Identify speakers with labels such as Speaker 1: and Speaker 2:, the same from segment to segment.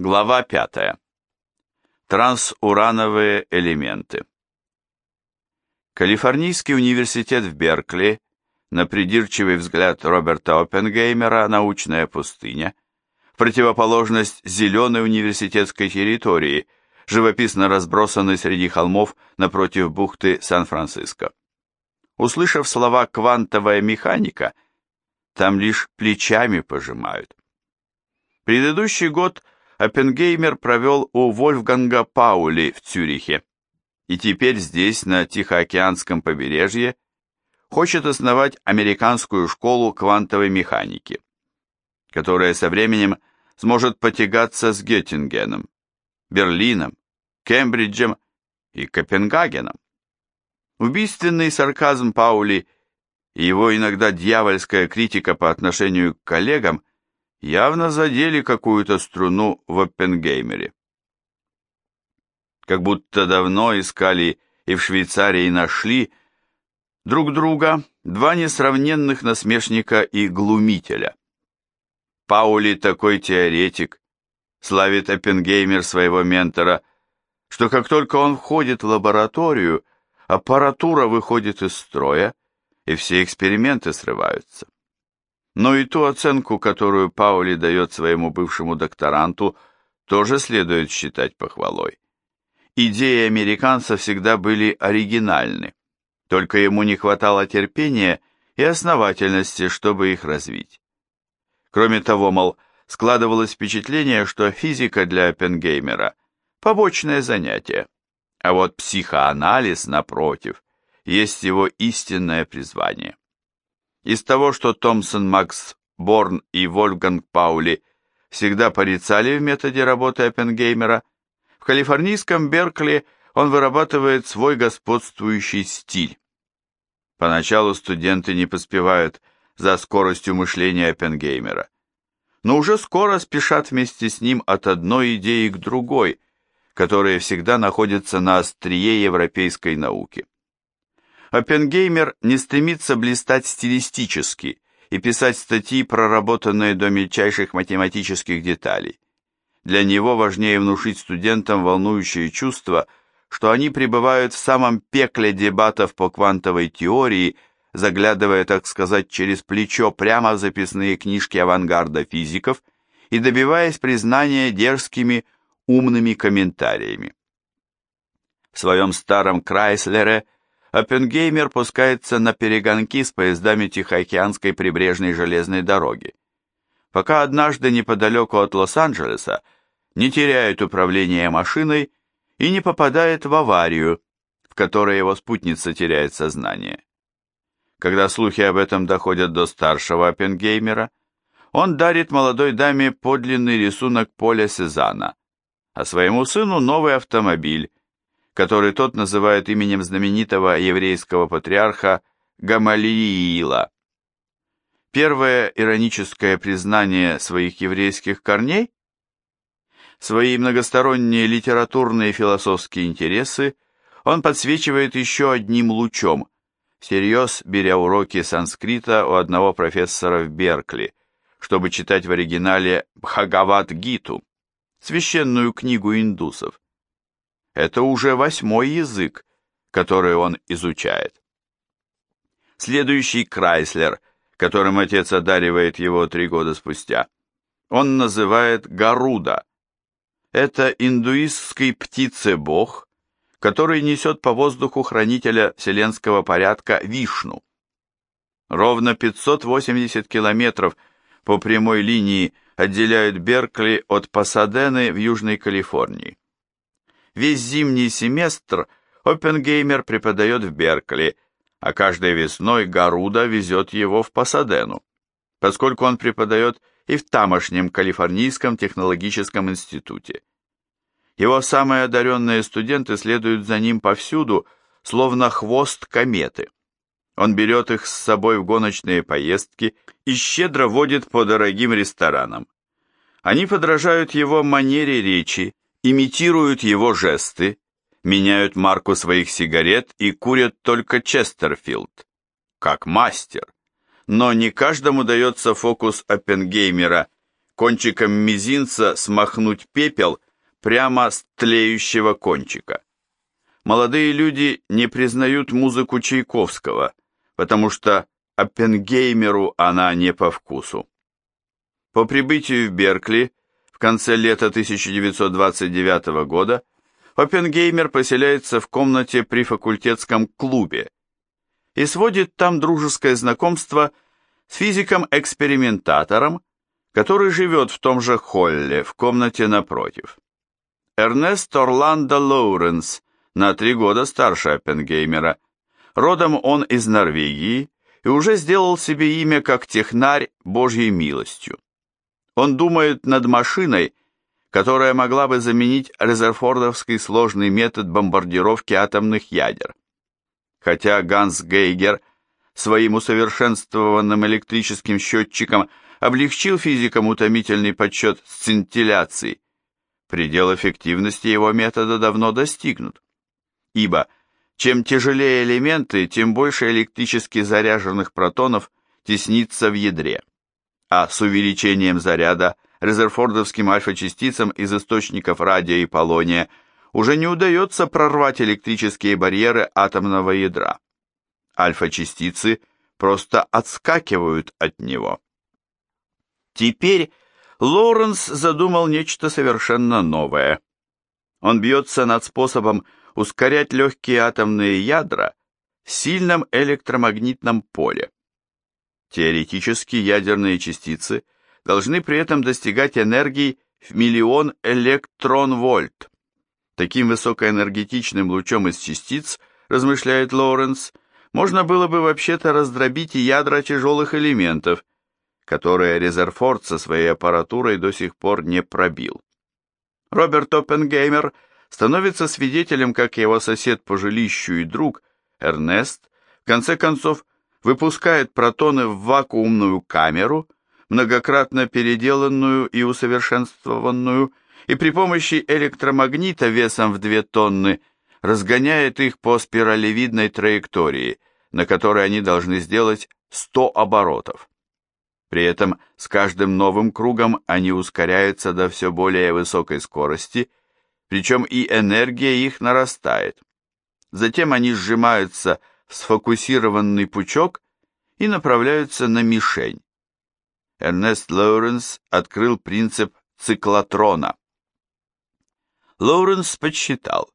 Speaker 1: Глава 5. Трансурановые элементы. Калифорнийский университет в Беркли, на придирчивый взгляд Роберта Оппенгеймера «Научная пустыня», в противоположность зеленой университетской территории, живописно разбросанной среди холмов напротив бухты Сан-Франциско. Услышав слова «квантовая механика», там лишь плечами пожимают. Предыдущий год – Оппенгеймер провел у Вольфганга Паули в Цюрихе, и теперь здесь, на Тихоокеанском побережье, хочет основать американскую школу квантовой механики, которая со временем сможет потягаться с Геттингеном, Берлином, Кембриджем и Копенгагеном. Убийственный сарказм Паули и его иногда дьявольская критика по отношению к коллегам явно задели какую-то струну в Оппенгеймере. Как будто давно искали и в Швейцарии нашли друг друга два несравненных насмешника и глумителя. Паули такой теоретик, славит Оппенгеймер своего ментора, что как только он входит в лабораторию, аппаратура выходит из строя, и все эксперименты срываются но и ту оценку, которую Паули дает своему бывшему докторанту, тоже следует считать похвалой. Идеи американца всегда были оригинальны, только ему не хватало терпения и основательности, чтобы их развить. Кроме того, мол, складывалось впечатление, что физика для Оппенгеймера – побочное занятие, а вот психоанализ, напротив, есть его истинное призвание. Из того, что Томпсон Макс Борн и Вольфганг Паули всегда порицали в методе работы Оппенгеймера, в калифорнийском Беркли он вырабатывает свой господствующий стиль. Поначалу студенты не поспевают за скоростью мышления Оппенгеймера, но уже скоро спешат вместе с ним от одной идеи к другой, которые всегда находятся на острие европейской науки. Оппенгеймер не стремится блистать стилистически и писать статьи, проработанные до мельчайших математических деталей. Для него важнее внушить студентам волнующее чувство, что они пребывают в самом пекле дебатов по квантовой теории, заглядывая, так сказать, через плечо прямо в записные книжки авангарда физиков и добиваясь признания дерзкими, умными комментариями. В своем старом Крайслере – Оппенгеймер пускается на перегонки с поездами Тихоокеанской прибрежной железной дороги. Пока однажды неподалеку от Лос-Анджелеса не теряет управление машиной и не попадает в аварию, в которой его спутница теряет сознание. Когда слухи об этом доходят до старшего Оппенгеймера, он дарит молодой даме подлинный рисунок поля Сезана, а своему сыну новый автомобиль, который тот называет именем знаменитого еврейского патриарха Гамалиила. Первое ироническое признание своих еврейских корней? Свои многосторонние литературные и философские интересы он подсвечивает еще одним лучом, всерьез беря уроки санскрита у одного профессора в Беркли, чтобы читать в оригинале Бхагават-гиту, священную книгу индусов. Это уже восьмой язык, который он изучает. Следующий Крайслер, которым отец одаривает его три года спустя, он называет Гаруда. Это индуистский птице-бог, который несет по воздуху хранителя вселенского порядка Вишну. Ровно 580 километров по прямой линии отделяют Беркли от Пасадены в Южной Калифорнии. Весь зимний семестр Оппенгеймер преподает в Беркли, а каждой весной Гаруда везет его в Пасадену, поскольку он преподает и в тамошнем Калифорнийском технологическом институте. Его самые одаренные студенты следуют за ним повсюду, словно хвост кометы. Он берет их с собой в гоночные поездки и щедро водит по дорогим ресторанам. Они подражают его манере речи, имитируют его жесты, меняют марку своих сигарет и курят только Честерфилд, как мастер. Но не каждому дается фокус Оппенгеймера, кончиком мизинца смахнуть пепел прямо с тлеющего кончика. Молодые люди не признают музыку Чайковского, потому что Оппенгеймеру она не по вкусу. По прибытию в Беркли в конце лета 1929 года Оппенгеймер поселяется в комнате при факультетском клубе и сводит там дружеское знакомство с физиком-экспериментатором, который живет в том же холле, в комнате напротив. Эрнест Орландо Лоуренс, на три года старше Оппенгеймера, родом он из Норвегии и уже сделал себе имя как технарь Божьей милостью. Он думает над машиной, которая могла бы заменить резерфордовский сложный метод бомбардировки атомных ядер. Хотя Ганс Гейгер своим усовершенствованным электрическим счетчиком облегчил физикам утомительный подсчет сцинтилляций, предел эффективности его метода давно достигнут. Ибо чем тяжелее элементы, тем больше электрически заряженных протонов теснится в ядре. А с увеличением заряда – резерфордовским альфа-частицам из источников радия и полония уже не удается прорвать электрические барьеры атомного ядра. Альфа-частицы просто отскакивают от него. Теперь Лоуренс задумал нечто совершенно новое. Он бьется над способом ускорять легкие атомные ядра в сильном электромагнитном поле. Теоретически ядерные частицы – должны при этом достигать энергии в миллион электрон-вольт. Таким высокоэнергетичным лучом из частиц, размышляет Лоуренс, можно было бы вообще-то раздробить и ядра тяжелых элементов, которые Резерфорд со своей аппаратурой до сих пор не пробил. Роберт Оппенгеймер становится свидетелем, как его сосед по жилищу и друг, Эрнест, в конце концов, выпускает протоны в вакуумную камеру, многократно переделанную и усовершенствованную, и при помощи электромагнита весом в 2 тонны разгоняет их по спиралевидной траектории, на которой они должны сделать 100 оборотов. При этом с каждым новым кругом они ускоряются до все более высокой скорости, причем и энергия их нарастает. Затем они сжимаются сфокусированный пучок и направляются на мишень. Эрнест Лоуренс открыл принцип циклотрона. Лоуренс подсчитал,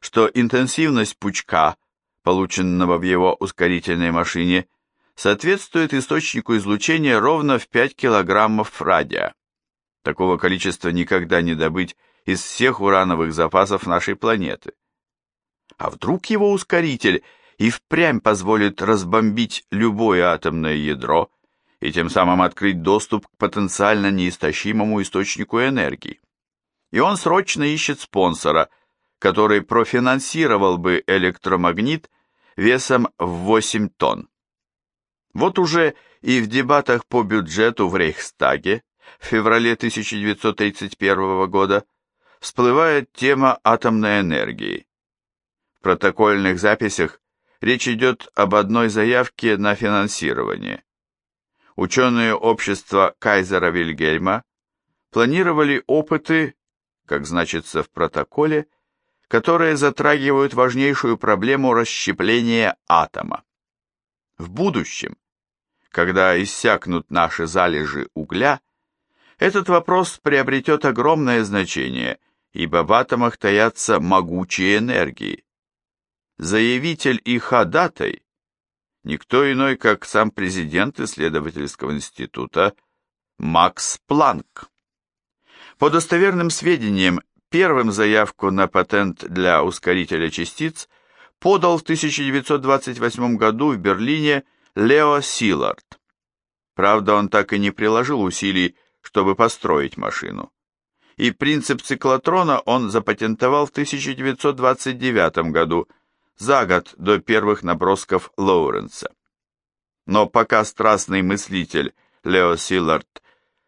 Speaker 1: что интенсивность пучка, полученного в его ускорительной машине, соответствует источнику излучения ровно в 5 килограммов радия. Такого количества никогда не добыть из всех урановых запасов нашей планеты. А вдруг его ускоритель и впрямь позволит разбомбить любое атомное ядро, и тем самым открыть доступ к потенциально неистощимому источнику энергии. И он срочно ищет спонсора, который профинансировал бы электромагнит весом в 8 тонн. Вот уже и в дебатах по бюджету в Рейхстаге в феврале 1931 года всплывает тема атомной энергии. В протокольных записях речь идет об одной заявке на финансирование ученые общества Кайзера Вильгельма планировали опыты, как значится в протоколе, которые затрагивают важнейшую проблему расщепления атома. В будущем, когда иссякнут наши залежи угля, этот вопрос приобретет огромное значение, ибо в атомах таятся могучие энергии. Заявитель и ходатай никто иной, как сам президент исследовательского института Макс Планк. По достоверным сведениям, первым заявку на патент для ускорителя частиц подал в 1928 году в Берлине Лео Силард. Правда, он так и не приложил усилий, чтобы построить машину. И принцип циклотрона он запатентовал в 1929 году – за год до первых набросков Лоуренса. Но пока страстный мыслитель Лео Силлард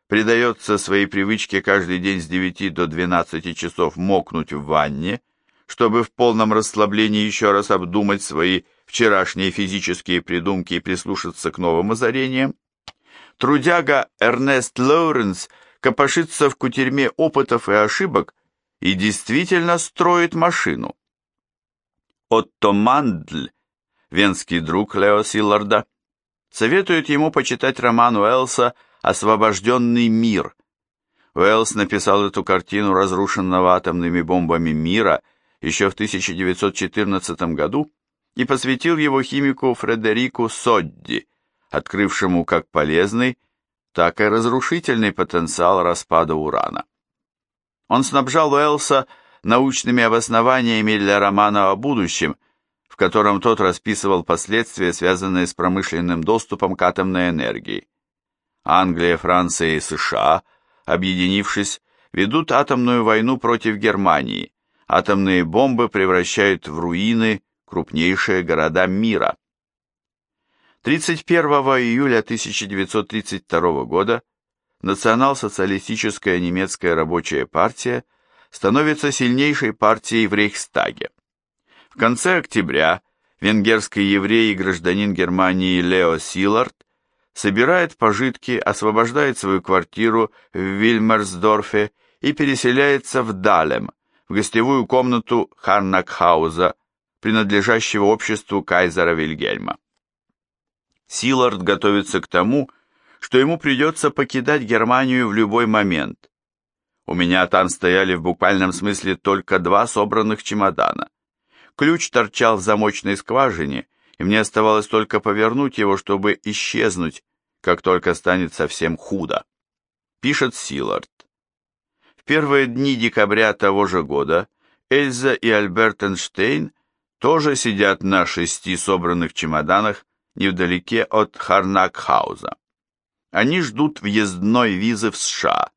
Speaker 1: предается своей привычке каждый день с 9 до 12 часов мокнуть в ванне, чтобы в полном расслаблении еще раз обдумать свои вчерашние физические придумки и прислушаться к новым озарениям, трудяга Эрнест Лоуренс копошится в кутерьме опытов и ошибок и действительно строит машину. Отто Мандль, венский друг Лео Силларда, советует ему почитать роман Уэллса «Освобожденный мир». Уэллс написал эту картину разрушенного атомными бомбами мира еще в 1914 году и посвятил его химику Фредерику Содди, открывшему как полезный, так и разрушительный потенциал распада урана. Он снабжал Уэллса научными обоснованиями для романа о будущем, в котором тот расписывал последствия, связанные с промышленным доступом к атомной энергии. Англия, Франция и США, объединившись, ведут атомную войну против Германии. Атомные бомбы превращают в руины крупнейшие города мира. 31 июля 1932 года национал-социалистическая немецкая рабочая партия становится сильнейшей партией в Рейхстаге. В конце октября венгерский еврей и гражданин Германии Лео Силард собирает пожитки, освобождает свою квартиру в Вильмерсдорфе и переселяется в Далем, в гостевую комнату Харнакхауза, принадлежащего обществу кайзера Вильгельма. Силард готовится к тому, что ему придется покидать Германию в любой момент. У меня там стояли в буквальном смысле только два собранных чемодана. Ключ торчал в замочной скважине, и мне оставалось только повернуть его, чтобы исчезнуть, как только станет совсем худо. Пишет Силард. В первые дни декабря того же года Эльза и Альберт Эйнштейн тоже сидят на шести собранных чемоданах невдалеке от Харнакхауза. Они ждут въездной визы в США.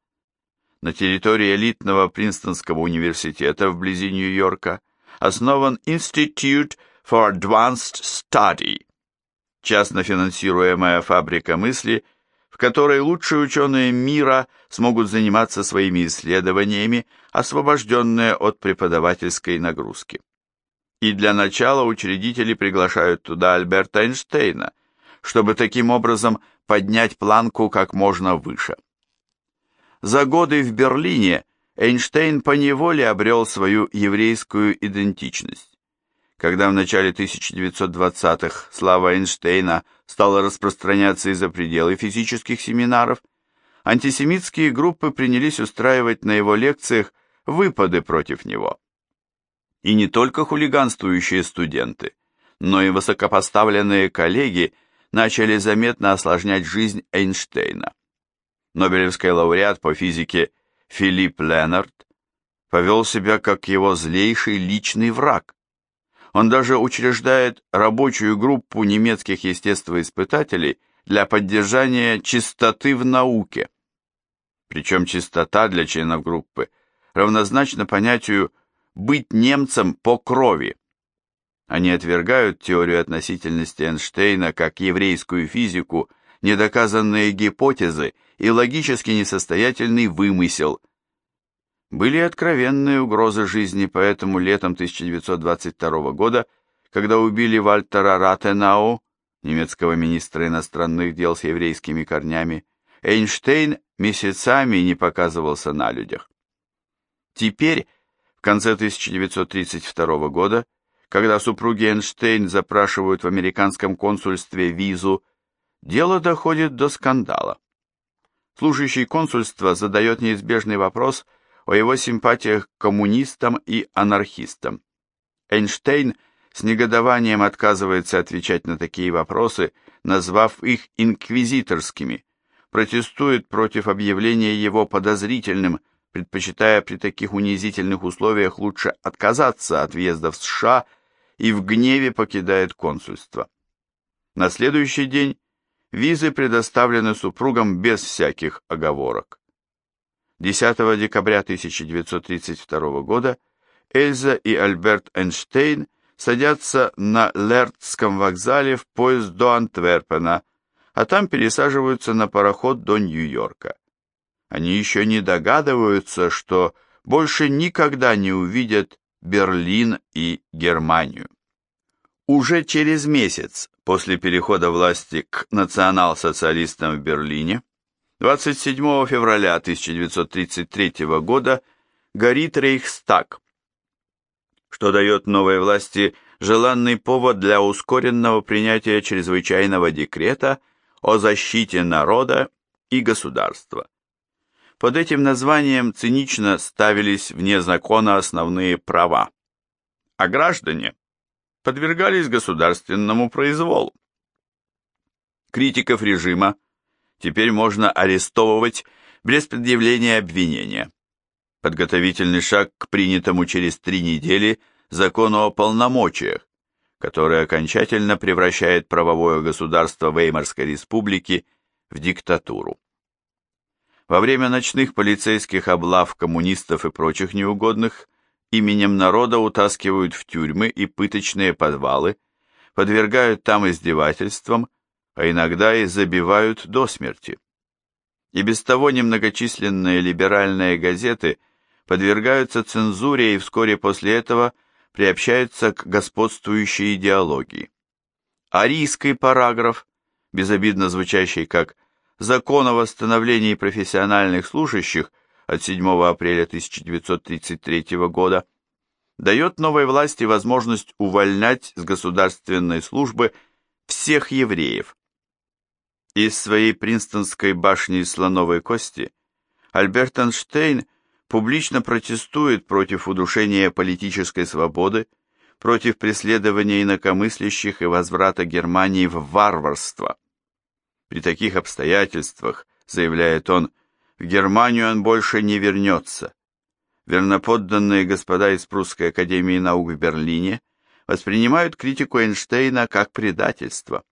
Speaker 1: На территории элитного Принстонского университета вблизи Нью-Йорка основан Institute for Advanced Study, частно финансируемая фабрика мысли, в которой лучшие ученые мира смогут заниматься своими исследованиями, освобожденные от преподавательской нагрузки и для начала учредители приглашают туда Альберта Эйнштейна, чтобы таким образом поднять планку как можно выше. За годы в Берлине Эйнштейн поневоле обрел свою еврейскую идентичность. Когда в начале 1920-х слава Эйнштейна стала распространяться из-за пределы физических семинаров, антисемитские группы принялись устраивать на его лекциях выпады против него. И не только хулиганствующие студенты, но и высокопоставленные коллеги начали заметно осложнять жизнь Эйнштейна. Нобелевский лауреат по физике Филипп Леннард повел себя как его злейший личный враг. Он даже учреждает рабочую группу немецких естествоиспытателей для поддержания чистоты в науке. Причем чистота для членов группы равнозначна понятию быть немцем по крови. Они отвергают теорию относительности Эйнштейна как еврейскую физику, недоказанные гипотезы и логически несостоятельный вымысел. Были откровенные угрозы жизни, поэтому летом 1922 года, когда убили Вальтера Ратенау, немецкого министра иностранных дел с еврейскими корнями, Эйнштейн месяцами не показывался на людях. Теперь конце 1932 года, когда супруги Эйнштейн запрашивают в американском консульстве визу, дело доходит до скандала. Служащий консульства задает неизбежный вопрос о его симпатиях к коммунистам и анархистам. Эйнштейн с негодованием отказывается отвечать на такие вопросы, назвав их инквизиторскими, протестует против объявления его подозрительным – предпочитая при таких унизительных условиях лучше отказаться от въезда в США и в гневе покидает консульство. На следующий день визы предоставлены супругам без всяких оговорок. 10 декабря 1932 года Эльза и Альберт Эйнштейн садятся на Лердском вокзале в поезд до Антверпена, а там пересаживаются на пароход до Нью-Йорка. Они еще не догадываются, что больше никогда не увидят Берлин и Германию. Уже через месяц после перехода власти к национал-социалистам в Берлине 27 февраля 1933 года горит Рейхстаг, что дает новой власти желанный повод для ускоренного принятия чрезвычайного декрета о защите народа и государства. Под этим названием цинично ставились вне закона основные права, а граждане подвергались государственному произволу. Критиков режима теперь можно арестовывать без предъявления обвинения. Подготовительный шаг к принятому через три недели закону о полномочиях, который окончательно превращает правовое государство Веймарской республики в диктатуру. Во время ночных полицейских облав коммунистов и прочих неугодных именем народа утаскивают в тюрьмы и пыточные подвалы, подвергают там издевательствам а иногда и забивают до смерти. И без того немногочисленные либеральные газеты подвергаются цензуре и вскоре после этого приобщаются к господствующей идеологии. Арийский параграф, безобидно звучащий как «Закон о восстановлении профессиональных служащих» от 7 апреля 1933 года, дает новой власти возможность увольнять с государственной службы всех евреев, из своей принстонской башни слоновой кости Альберт Эйнштейн публично протестует против удушения политической свободы, против преследования инакомыслящих и возврата Германии в варварство. При таких обстоятельствах, заявляет он, в Германию он больше не вернется. Верноподданные господа из Прусской академии наук в Берлине воспринимают критику Эйнштейна как предательство.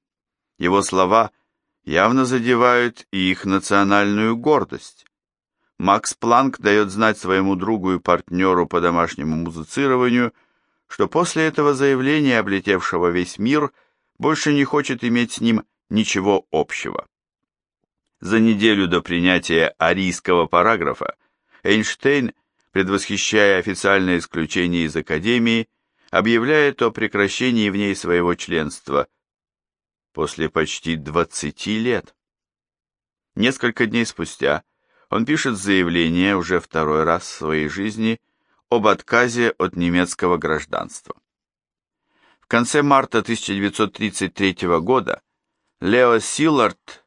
Speaker 1: Его слова – явно задевают и их национальную гордость. Макс Планк дает знать своему другу и партнеру по домашнему музицированию, что после этого заявления, облетевшего весь мир, больше не хочет иметь с ним ничего общего. За неделю до принятия арийского параграфа Эйнштейн, предвосхищая официальное исключение из Академии, объявляет о прекращении в ней своего членства – после почти 20 лет. Несколько дней спустя он пишет заявление уже второй раз в своей жизни об отказе от немецкого гражданства. В конце марта 1933 года Лео Силлард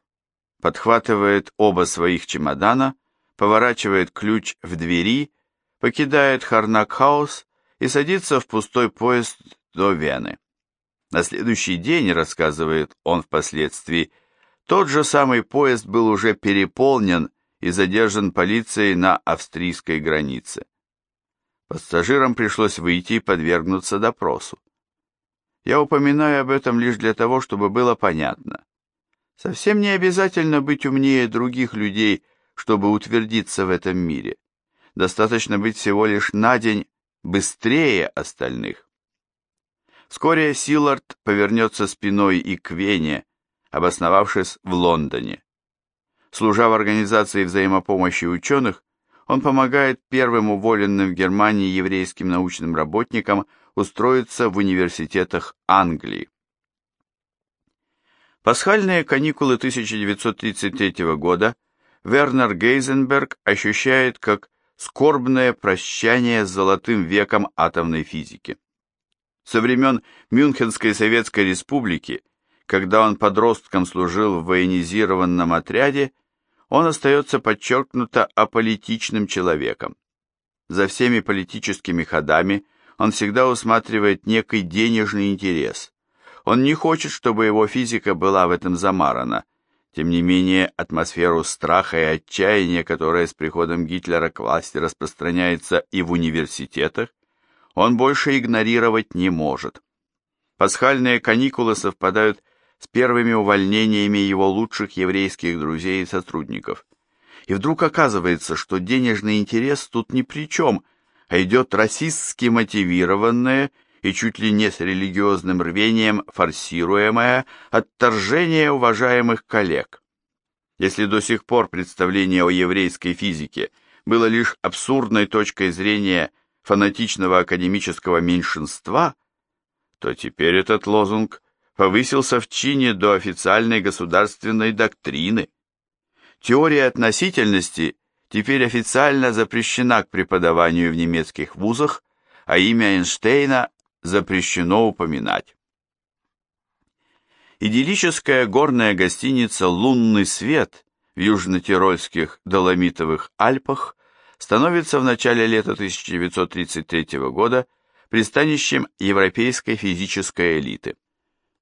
Speaker 1: подхватывает оба своих чемодана, поворачивает ключ в двери, покидает Харнакхаус и садится в пустой поезд до Вены. На следующий день, рассказывает он впоследствии, тот же самый поезд был уже переполнен и задержан полицией на австрийской границе. Пассажирам пришлось выйти и подвергнуться допросу. Я упоминаю об этом лишь для того, чтобы было понятно. Совсем не обязательно быть умнее других людей, чтобы утвердиться в этом мире. Достаточно быть всего лишь на день быстрее остальных. Вскоре Силард повернется спиной и к Вене, обосновавшись в Лондоне. Служа в организации взаимопомощи ученых, он помогает первым уволенным в Германии еврейским научным работникам устроиться в университетах Англии. Пасхальные каникулы 1933 года Вернер Гейзенберг ощущает как скорбное прощание с золотым веком атомной физики. Со времен Мюнхенской Советской Республики, когда он подростком служил в военизированном отряде, он остается подчеркнуто аполитичным человеком. За всеми политическими ходами он всегда усматривает некий денежный интерес. Он не хочет, чтобы его физика была в этом замарана. Тем не менее, атмосферу страха и отчаяния, которая с приходом Гитлера к власти распространяется и в университетах, он больше игнорировать не может. Пасхальные каникулы совпадают с первыми увольнениями его лучших еврейских друзей и сотрудников. И вдруг оказывается, что денежный интерес тут ни при чем, а идет расистски мотивированное и чуть ли не с религиозным рвением форсируемое отторжение уважаемых коллег. Если до сих пор представление о еврейской физике было лишь абсурдной точкой зрения фанатичного академического меньшинства, то теперь этот лозунг повысился в чине до официальной государственной доктрины. Теория относительности теперь официально запрещена к преподаванию в немецких вузах, а имя Эйнштейна запрещено упоминать. Идиллическая горная гостиница «Лунный свет» в южно-тирольских Доломитовых Альпах становится в начале лета 1933 года пристанищем европейской физической элиты.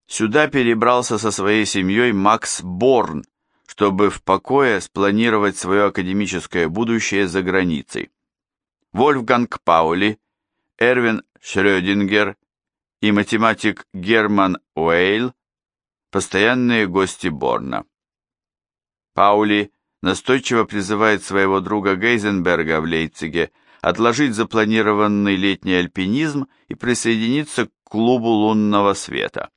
Speaker 1: Сюда перебрался со своей семьей Макс Борн, чтобы в покое спланировать свое академическое будущее за границей. Вольфганг Паули, Эрвин Шрёдингер и математик Герман Уэйл – постоянные гости Борна. Паули настойчиво призывает своего друга Гейзенберга в Лейпциге отложить запланированный летний альпинизм и присоединиться к клубу лунного света.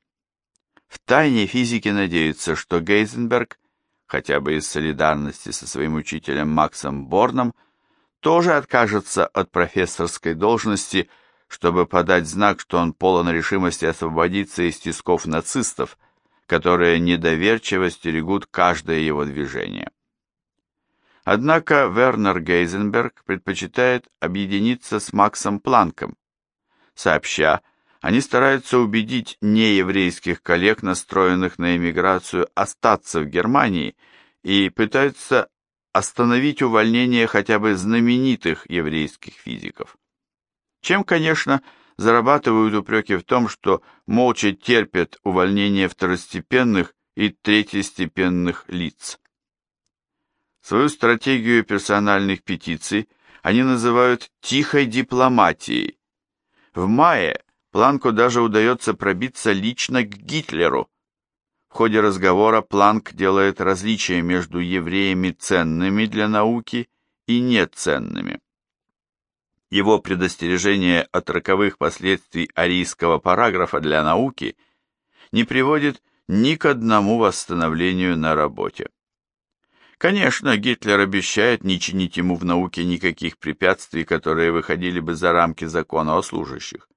Speaker 1: В тайне физики надеются, что Гейзенберг, хотя бы из солидарности со своим учителем Максом Борном, тоже откажется от профессорской должности, чтобы подать знак, что он полон решимости освободиться из тисков нацистов, которые недоверчиво стерегут каждое его движение. Однако Вернер Гейзенберг предпочитает объединиться с Максом Планком, сообща, они стараются убедить нееврейских коллег, настроенных на эмиграцию, остаться в Германии и пытаются остановить увольнение хотя бы знаменитых еврейских физиков. Чем, конечно, зарабатывают упреки в том, что молча терпят увольнение второстепенных и третьестепенных лиц. Свою стратегию персональных петиций они называют «тихой дипломатией». В мае Планку даже удается пробиться лично к Гитлеру. В ходе разговора Планк делает различие между евреями ценными для науки и неценными. Его предостережение от роковых последствий арийского параграфа для науки не приводит ни к одному восстановлению на работе. Конечно, Гитлер обещает не чинить ему в науке никаких препятствий, которые выходили бы за рамки закона о служащих.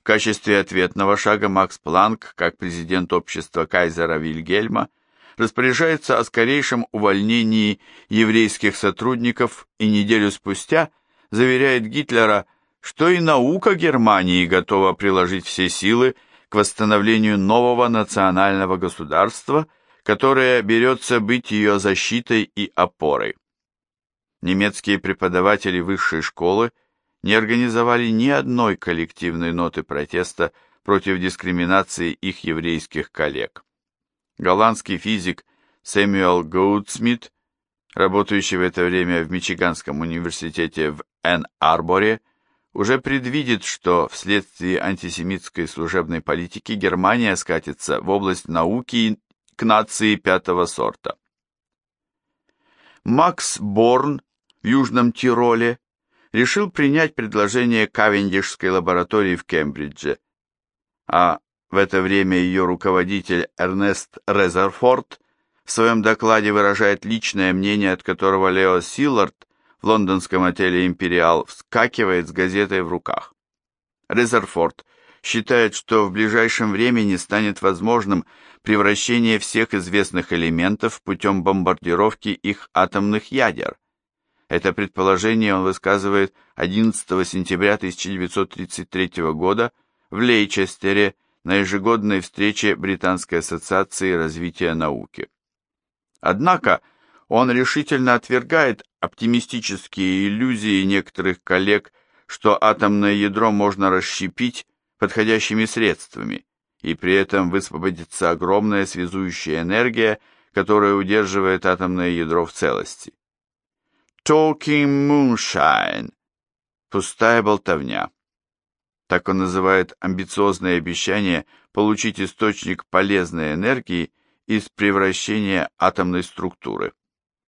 Speaker 1: В качестве ответного шага Макс Планк, как президент общества Кайзера Вильгельма, распоряжается о скорейшем увольнении еврейских сотрудников и неделю спустя заверяет Гитлера, что и наука Германии готова приложить все силы к восстановлению нового национального государства – которая берется быть ее защитой и опорой. Немецкие преподаватели высшей школы не организовали ни одной коллективной ноты протеста против дискриминации их еврейских коллег. Голландский физик Сэмюэл Гоудсмит, работающий в это время в Мичиганском университете в Энн-Арборе, уже предвидит, что вследствие антисемитской служебной политики Германия скатится в область науки к нации пятого сорта. Макс Борн в Южном Тироле решил принять предложение Кавендишской лаборатории в Кембридже, а в это время ее руководитель Эрнест Резерфорд в своем докладе выражает личное мнение, от которого Лео Силлард в лондонском отеле «Империал» вскакивает с газетой в руках. Резерфорд считает, что в ближайшем времени станет возможным превращение всех известных элементов путем бомбардировки их атомных ядер. Это предположение он высказывает 11 сентября 1933 года в Лейчестере на ежегодной встрече Британской ассоциации развития науки. Однако он решительно отвергает оптимистические иллюзии некоторых коллег, что атомное ядро можно расщепить подходящими средствами, и при этом высвободится огромная связующая энергия, которая удерживает атомное ядро в целости. Talking moonshine. Пустая болтовня. Так он называет амбициозное обещание получить источник полезной энергии из превращения атомной структуры.